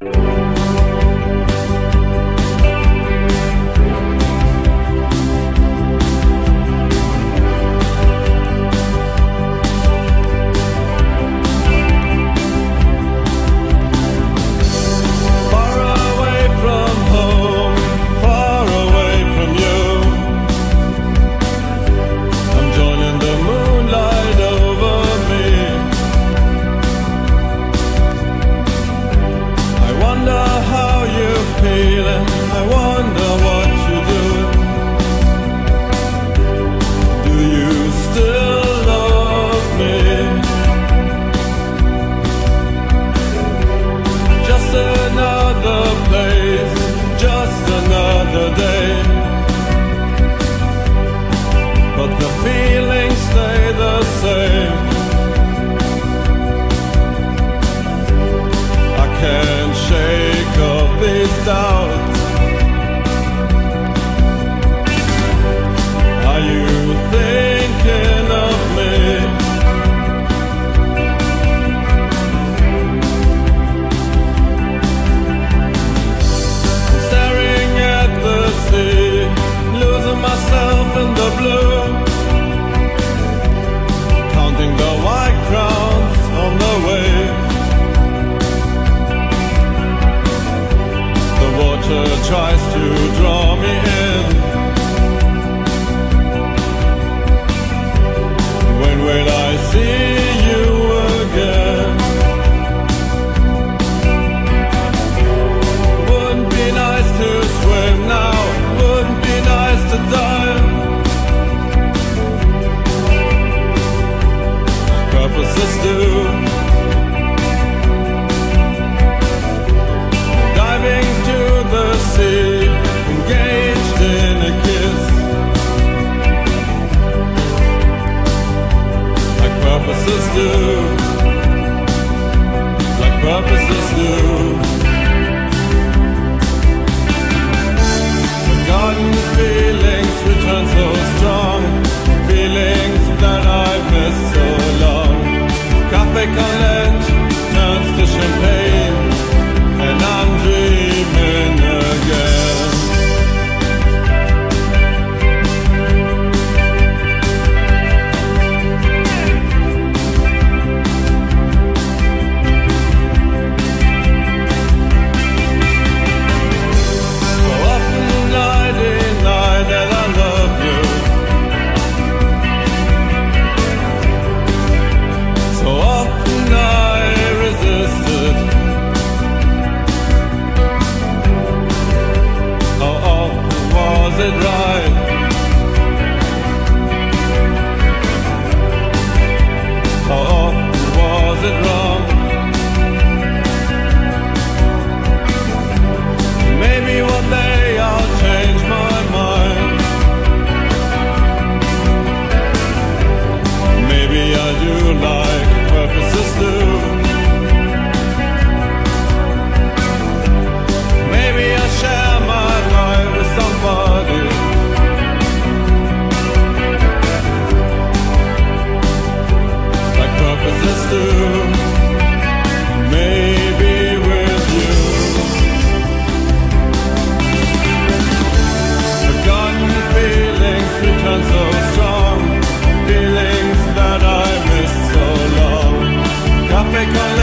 Far tries to do, like purposes do. Forgotten feelings return. of the. Kaffee